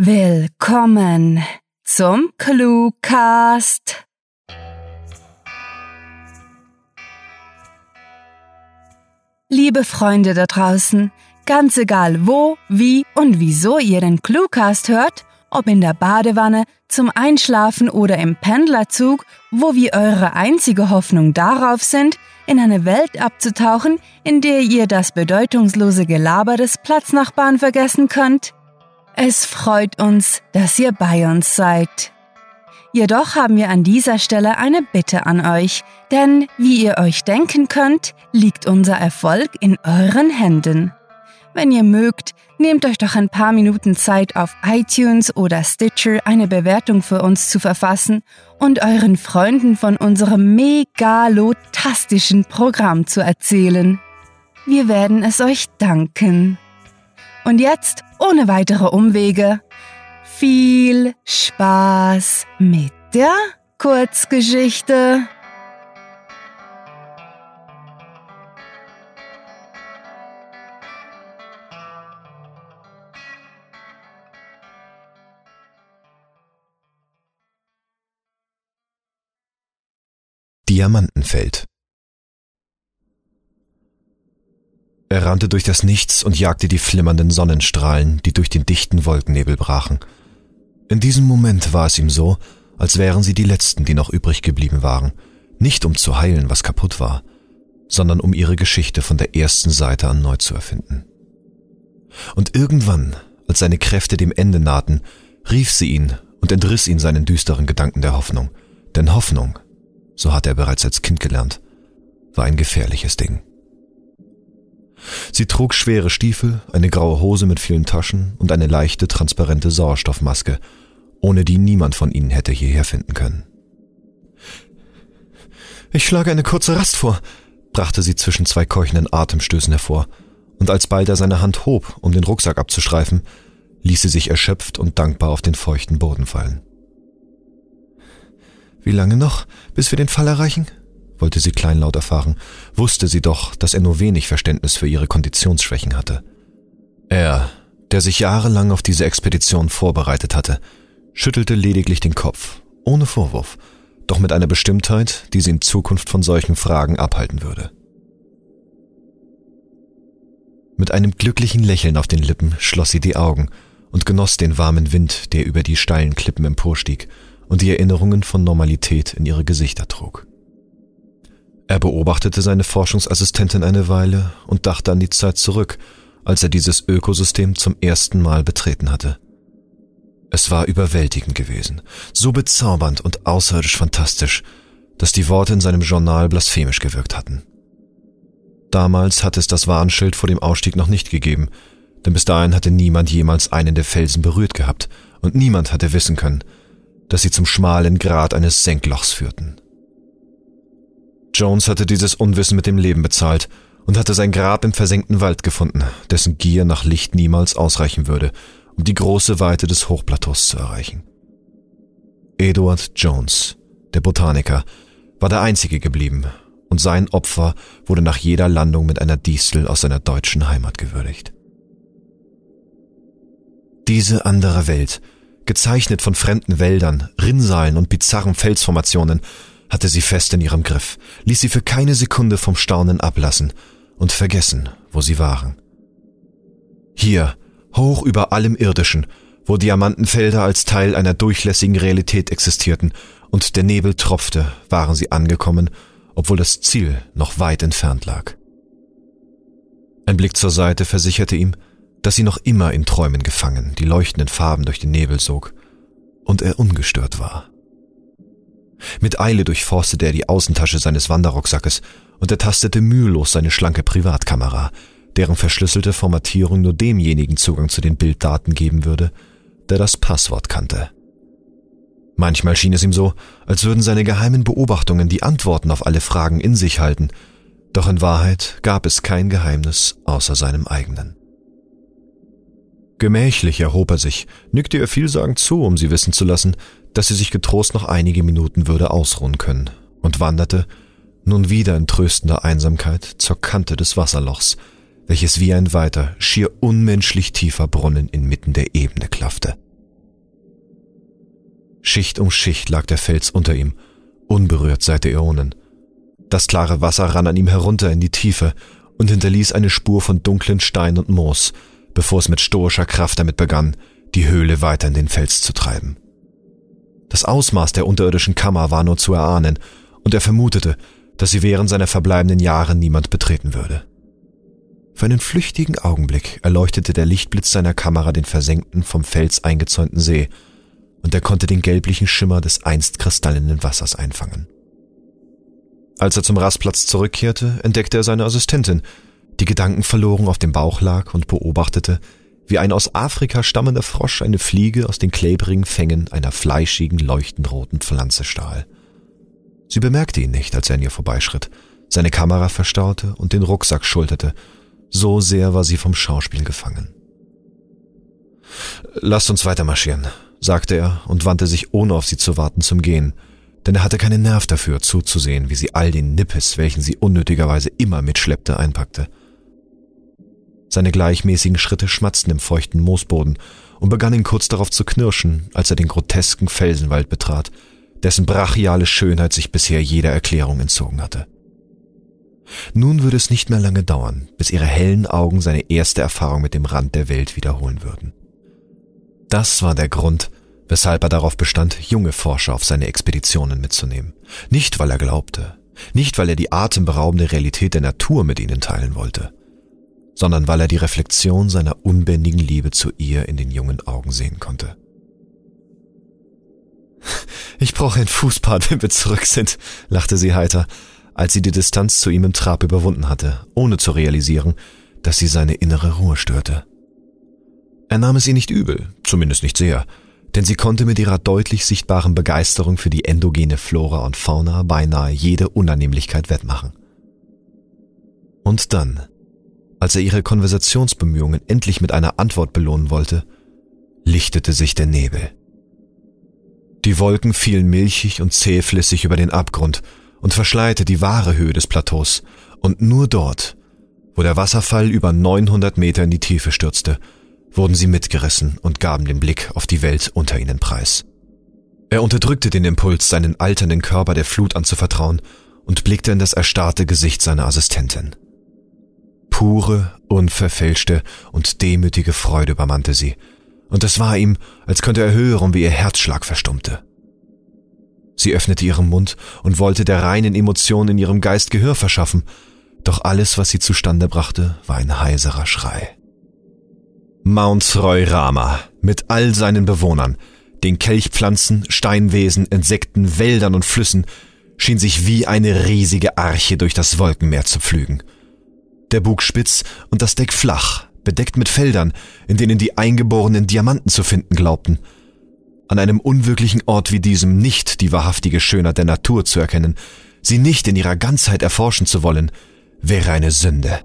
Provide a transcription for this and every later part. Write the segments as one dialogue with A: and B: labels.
A: Willkommen zum Cluecast. Liebe Freunde da draußen, ganz egal wo, wie und wieso ihr den Cluecast hört, ob in der Badewanne, zum Einschlafen oder im Pendlerzug, wo wir eure einzige Hoffnung darauf sind, in eine Welt abzutauchen, in der ihr das bedeutungslose Gelaber des Platznachbarn vergessen könnt, es freut uns, dass ihr bei uns seid. Jedoch haben wir an dieser Stelle eine Bitte an euch, denn wie ihr euch denken könnt, liegt unser Erfolg in euren Händen. Wenn ihr mögt, nehmt euch doch ein paar Minuten Zeit auf iTunes oder Stitcher eine Bewertung für uns zu verfassen und euren Freunden von unserem megalotastischen Programm zu erzählen. Wir werden es euch danken. Und jetzt, ohne weitere Umwege, viel Spaß mit der Kurzgeschichte.
B: Diamantenfeld Er rannte durch das Nichts und jagte die flimmernden Sonnenstrahlen, die durch den dichten Wolkennebel brachen. In diesem Moment war es ihm so, als wären sie die letzten, die noch übrig geblieben waren, nicht um zu heilen, was kaputt war, sondern um ihre Geschichte von der ersten Seite an neu zu erfinden. Und irgendwann, als seine Kräfte dem Ende nahten, rief sie ihn und entriss ihn seinen düsteren Gedanken der Hoffnung. Denn Hoffnung, so hat er bereits als Kind gelernt, war ein gefährliches Ding. Sie trug schwere Stiefel, eine graue Hose mit vielen Taschen und eine leichte, transparente Sauerstoffmaske, ohne die niemand von ihnen hätte hierher finden können. Ich schlage eine kurze Rast vor, brachte sie zwischen zwei keuchenden Atemstößen hervor, und als bald er seine Hand hob, um den Rucksack abzustreifen, ließ sie sich erschöpft und dankbar auf den feuchten Boden fallen. Wie lange noch, bis wir den Fall erreichen? Wollte sie kleinlaut erfahren, wusste sie doch, dass er nur wenig Verständnis für ihre Konditionsschwächen hatte. Er, der sich jahrelang auf diese Expedition vorbereitet hatte, schüttelte lediglich den Kopf, ohne Vorwurf, doch mit einer Bestimmtheit, die sie in Zukunft von solchen Fragen abhalten würde. Mit einem glücklichen Lächeln auf den Lippen schloss sie die Augen und genoss den warmen Wind, der über die steilen Klippen emporstieg und die Erinnerungen von Normalität in ihre Gesichter trug. Er beobachtete seine Forschungsassistentin eine Weile und dachte an die Zeit zurück, als er dieses Ökosystem zum ersten Mal betreten hatte. Es war überwältigend gewesen, so bezaubernd und außerirdisch fantastisch, dass die Worte in seinem Journal blasphemisch gewirkt hatten. Damals hatte es das Warnschild vor dem Ausstieg noch nicht gegeben, denn bis dahin hatte niemand jemals einen der Felsen berührt gehabt und niemand hatte wissen können, dass sie zum schmalen Grat eines Senklochs führten. Jones hatte dieses Unwissen mit dem Leben bezahlt und hatte sein Grab im versenkten Wald gefunden, dessen Gier nach Licht niemals ausreichen würde, um die große Weite des Hochplateaus zu erreichen. Edward Jones, der Botaniker, war der einzige geblieben, und sein Opfer wurde nach jeder Landung mit einer Distel aus seiner deutschen Heimat gewürdigt. Diese andere Welt, gezeichnet von fremden Wäldern, Rinnsalen und bizarren Felsformationen, hatte sie fest in ihrem Griff, ließ sie für keine Sekunde vom Staunen ablassen und vergessen, wo sie waren. Hier, hoch über allem Irdischen, wo Diamantenfelder als Teil einer durchlässigen Realität existierten und der Nebel tropfte, waren sie angekommen, obwohl das Ziel noch weit entfernt lag. Ein Blick zur Seite versicherte ihm, dass sie noch immer in Träumen gefangen, die leuchtenden Farben durch den Nebel sog, und er ungestört war. Mit Eile durchforstete er die Außentasche seines Wanderrucksackes und ertastete mühelos seine schlanke Privatkamera, deren verschlüsselte Formatierung nur demjenigen Zugang zu den Bilddaten geben würde, der das Passwort kannte. Manchmal schien es ihm so, als würden seine geheimen Beobachtungen die Antworten auf alle Fragen in sich halten, doch in Wahrheit gab es kein Geheimnis außer seinem eigenen. Gemächlich erhob er sich, nickte ihr vielsagend zu, um sie wissen zu lassen, dass sie sich getrost noch einige Minuten würde ausruhen können, und wanderte, nun wieder in tröstender Einsamkeit, zur Kante des Wasserlochs, welches wie ein weiter, schier unmenschlich tiefer Brunnen inmitten der Ebene klaffte. Schicht um Schicht lag der Fels unter ihm, unberührt seit Äonen. Das klare Wasser rann an ihm herunter in die Tiefe und hinterließ eine Spur von dunklen Stein und Moos, bevor es mit stoischer Kraft damit begann, die Höhle weiter in den Fels zu treiben. Das Ausmaß der unterirdischen Kammer war nur zu erahnen, und er vermutete, dass sie während seiner verbleibenden Jahre niemand betreten würde. Für einen flüchtigen Augenblick erleuchtete der Lichtblitz seiner Kamera den versenkten, vom Fels eingezäunten See, und er konnte den gelblichen Schimmer des einst kristallenen Wassers einfangen. Als er zum Rastplatz zurückkehrte, entdeckte er seine Assistentin, die Gedanken verloren auf dem Bauch lag und beobachtete, wie ein aus Afrika stammender Frosch eine Fliege aus den klebrigen Fängen einer fleischigen, leuchtend roten Pflanze stahl. Sie bemerkte ihn nicht, als er an ihr vorbeischritt, seine Kamera verstaute und den Rucksack schulterte, so sehr war sie vom Schauspiel gefangen. Lasst uns weiter marschieren, sagte er und wandte sich, ohne auf sie zu warten, zum Gehen, denn er hatte keinen Nerv dafür, zuzusehen, wie sie all den Nippes, welchen sie unnötigerweise immer mitschleppte, einpackte. Seine gleichmäßigen Schritte schmatzten im feuchten Moosboden und begannen kurz darauf zu knirschen, als er den grotesken Felsenwald betrat, dessen brachiale Schönheit sich bisher jeder Erklärung entzogen hatte. Nun würde es nicht mehr lange dauern, bis ihre hellen Augen seine erste Erfahrung mit dem Rand der Welt wiederholen würden. Das war der Grund, weshalb er darauf bestand, junge Forscher auf seine Expeditionen mitzunehmen. Nicht, weil er glaubte, nicht, weil er die atemberaubende Realität der Natur mit ihnen teilen wollte, sondern weil er die Reflexion seiner unbändigen Liebe zu ihr in den jungen Augen sehen konnte. Ich brauche ein Fußbad, wenn wir zurück sind, lachte sie heiter, als sie die Distanz zu ihm im Trab überwunden hatte, ohne zu realisieren, dass sie seine innere Ruhe störte. Er nahm es ihr nicht übel, zumindest nicht sehr, denn sie konnte mit ihrer deutlich sichtbaren Begeisterung für die endogene Flora und Fauna beinahe jede Unannehmlichkeit wettmachen. Und dann, als er ihre Konversationsbemühungen endlich mit einer Antwort belohnen wollte, lichtete sich der Nebel. Die Wolken fielen milchig und zähflüssig über den Abgrund und verschleierte die wahre Höhe des Plateaus, und nur dort, wo der Wasserfall über 900 Meter in die Tiefe stürzte, wurden sie mitgerissen und gaben den Blick auf die Welt unter ihnen preis. Er unterdrückte den Impuls, seinen alternden Körper der Flut anzuvertrauen und blickte in das erstarrte Gesicht seiner Assistentin. Pure, unverfälschte und demütige Freude übermannte sie, und es war ihm, als könnte er hören, wie ihr Herzschlag verstummte. Sie öffnete ihren Mund und wollte der reinen Emotion in ihrem Geist Gehör verschaffen, doch alles, was sie zustande brachte, war ein heiserer Schrei. Mount Roy-Rama mit all seinen Bewohnern, den Kelchpflanzen, Steinwesen, Insekten, Wäldern und Flüssen, schien sich wie eine riesige Arche durch das Wolkenmeer zu pflügen. Der Bug spitz und das Deck flach, bedeckt mit Feldern, in denen die eingeborenen Diamanten zu finden glaubten. An einem unwirklichen Ort wie diesem nicht die wahrhaftige Schönheit der Natur zu erkennen, sie nicht in ihrer Ganzheit erforschen zu wollen, wäre eine Sünde.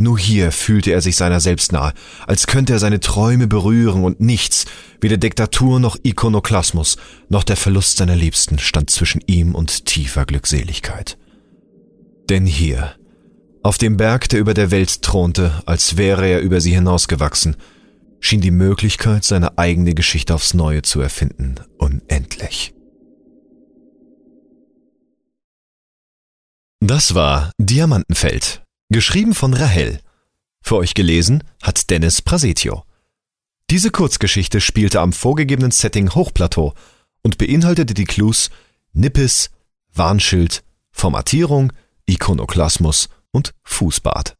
B: Nur hier fühlte er sich seiner selbst nahe, als könnte er seine Träume berühren und nichts, weder Diktatur noch Ikonoklasmus, noch der Verlust seiner Liebsten stand zwischen ihm und tiefer Glückseligkeit. Denn hier, auf dem Berg, der über der Welt thronte, als wäre er über sie hinausgewachsen, schien die Möglichkeit, seine eigene Geschichte aufs Neue zu erfinden, unendlich. Das war Diamantenfeld Geschrieben von Rahel. Für euch gelesen hat Dennis Prasetio. Diese Kurzgeschichte spielte am vorgegebenen Setting Hochplateau und beinhaltete die Clues Nippes, Warnschild, Formatierung, Ikonoklasmus und Fußbad.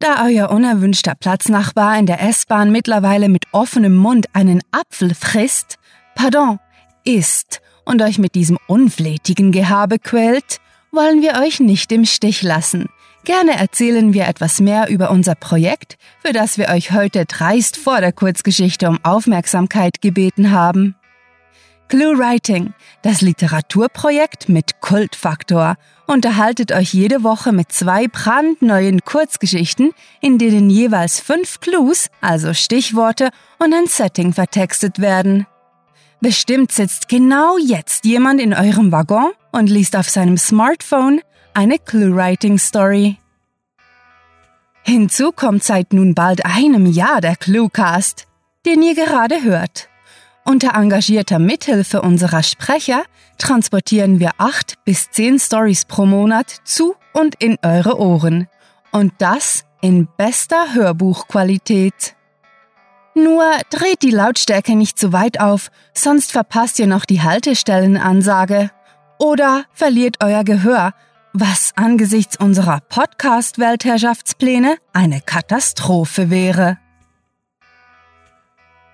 A: Da euer unerwünschter Platznachbar in der S-Bahn mittlerweile mit offenem Mund einen Apfel frisst, pardon, isst und euch mit diesem unflätigen Gehabe quält, wollen wir euch nicht im Stich lassen. Gerne erzählen wir etwas mehr über unser Projekt, für das wir euch heute dreist vor der Kurzgeschichte um Aufmerksamkeit gebeten haben. Clue Writing, das Literaturprojekt mit Kultfaktor, unterhaltet euch jede Woche mit zwei brandneuen Kurzgeschichten, in denen jeweils fünf Clues, also Stichworte und ein Setting vertextet werden. Bestimmt sitzt genau jetzt jemand in eurem Waggon und liest auf seinem Smartphone eine Clue-Writing-Story. Hinzu kommt seit nun bald einem Jahr der Cluecast, den ihr gerade hört. Unter engagierter Mithilfe unserer Sprecher transportieren wir acht bis zehn Stories pro Monat zu und in eure Ohren. Und das in bester Hörbuchqualität. Nur dreht die Lautstärke nicht zu weit auf, sonst verpasst ihr noch die Haltestellenansage. Oder verliert euer Gehör, was angesichts unserer Podcast-Weltherrschaftspläne eine Katastrophe wäre.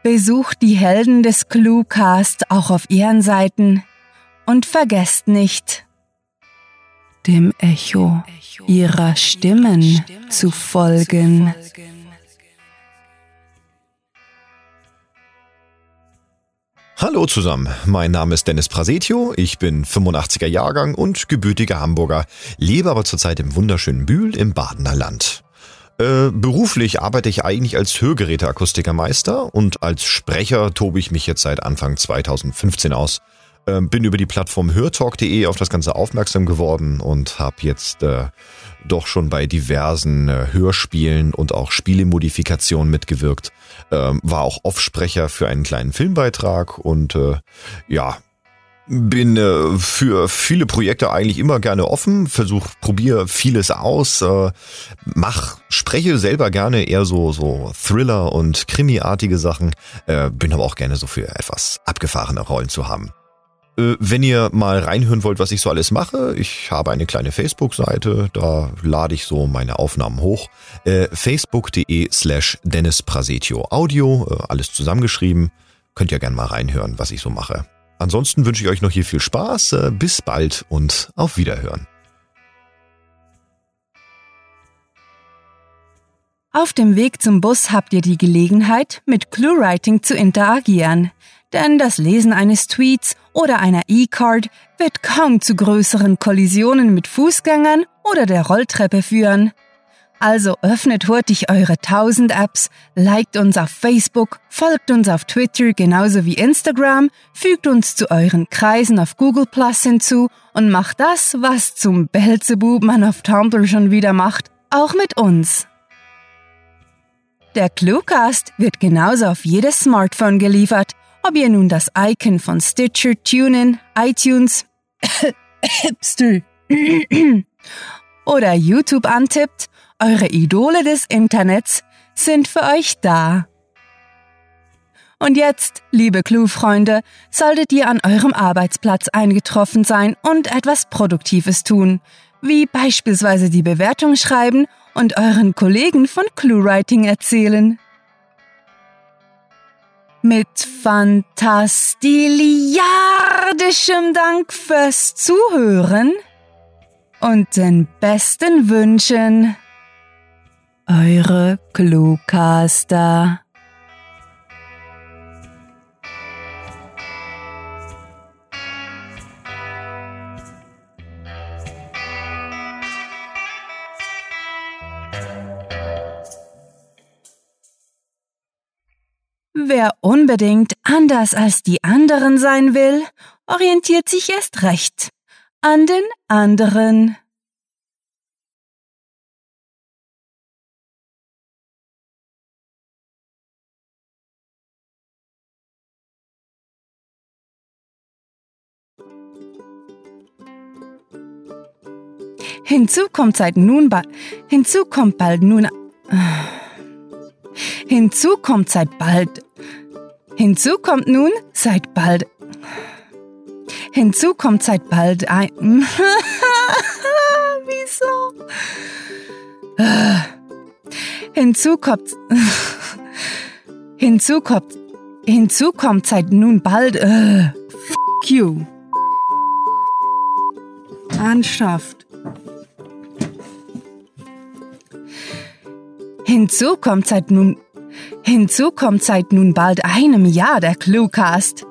A: Besucht die Helden des Cluecast auch auf ihren Seiten und vergesst nicht, dem Echo ihrer Stimmen zu folgen.
B: Hallo zusammen, mein Name ist Dennis Prasetio, ich bin 85er Jahrgang und gebürtiger Hamburger, lebe aber zurzeit im wunderschönen Bühl im Badener Land. Äh, beruflich arbeite ich eigentlich als Hörgeräteakustikermeister und als Sprecher tobe ich mich jetzt seit Anfang 2015 aus. Äh, bin über die Plattform hörtalk.de auf das Ganze aufmerksam geworden und habe jetzt äh, doch schon bei diversen äh, Hörspielen und auch Spielemodifikationen mitgewirkt. Ähm, war auch Offsprecher für einen kleinen Filmbeitrag und äh, ja, bin äh, für viele Projekte eigentlich immer gerne offen, versuch, probiere vieles aus, äh, mach, spreche selber gerne eher so so Thriller und Krimi-artige Sachen, äh, bin aber auch gerne so für etwas abgefahrene Rollen zu haben. Äh, wenn ihr mal reinhören wollt, was ich so alles mache, ich habe eine kleine Facebook-Seite, da lade ich so meine Aufnahmen hoch. Äh, Facebook.de slash Dennis Prasetio Audio, äh, alles zusammengeschrieben. Könnt ihr gerne mal reinhören, was ich so mache. Ansonsten wünsche ich euch noch hier viel Spaß, äh, bis bald und auf Wiederhören.
A: Auf dem Weg zum Bus habt ihr die Gelegenheit, mit ClueWriting zu interagieren denn das Lesen eines Tweets oder einer E-Card wird kaum zu größeren Kollisionen mit Fußgängern oder der Rolltreppe führen. Also öffnet hurtig eure 1000 Apps, liked uns auf Facebook, folgt uns auf Twitter genauso wie Instagram, fügt uns zu euren Kreisen auf Google Plus hinzu und macht das, was zum Belzebub man auf Tumblr schon wieder macht, auch mit uns. Der Cluecast wird genauso auf jedes Smartphone geliefert ob ihr nun das Icon von Stitcher, TuneIn, iTunes oder YouTube antippt, eure Idole des Internets sind für euch da. Und jetzt, liebe Clue-Freunde, solltet ihr an eurem Arbeitsplatz eingetroffen sein und etwas Produktives tun, wie beispielsweise die Bewertung schreiben und euren Kollegen von ClueWriting erzählen mit fantastiliardischem Dank fürs Zuhören und den besten Wünschen. Eure Cluecaster. Wer unbedingt anders als die anderen sein will, orientiert sich erst recht an den anderen. Hinzu kommt seit nun bald, hinzu kommt bald nun, Hinzu kommt seit bald. Hinzu kommt nun seit bald. Hinzu kommt seit bald ein. Wieso? Hinzu kommt. Hinzu kommt. Hinzu kommt seit nun bald. Uh, fuck you. Anschafft. Hinzu kommt seit nun Hinzu kommt seit nun bald einem Jahr der Cluecast.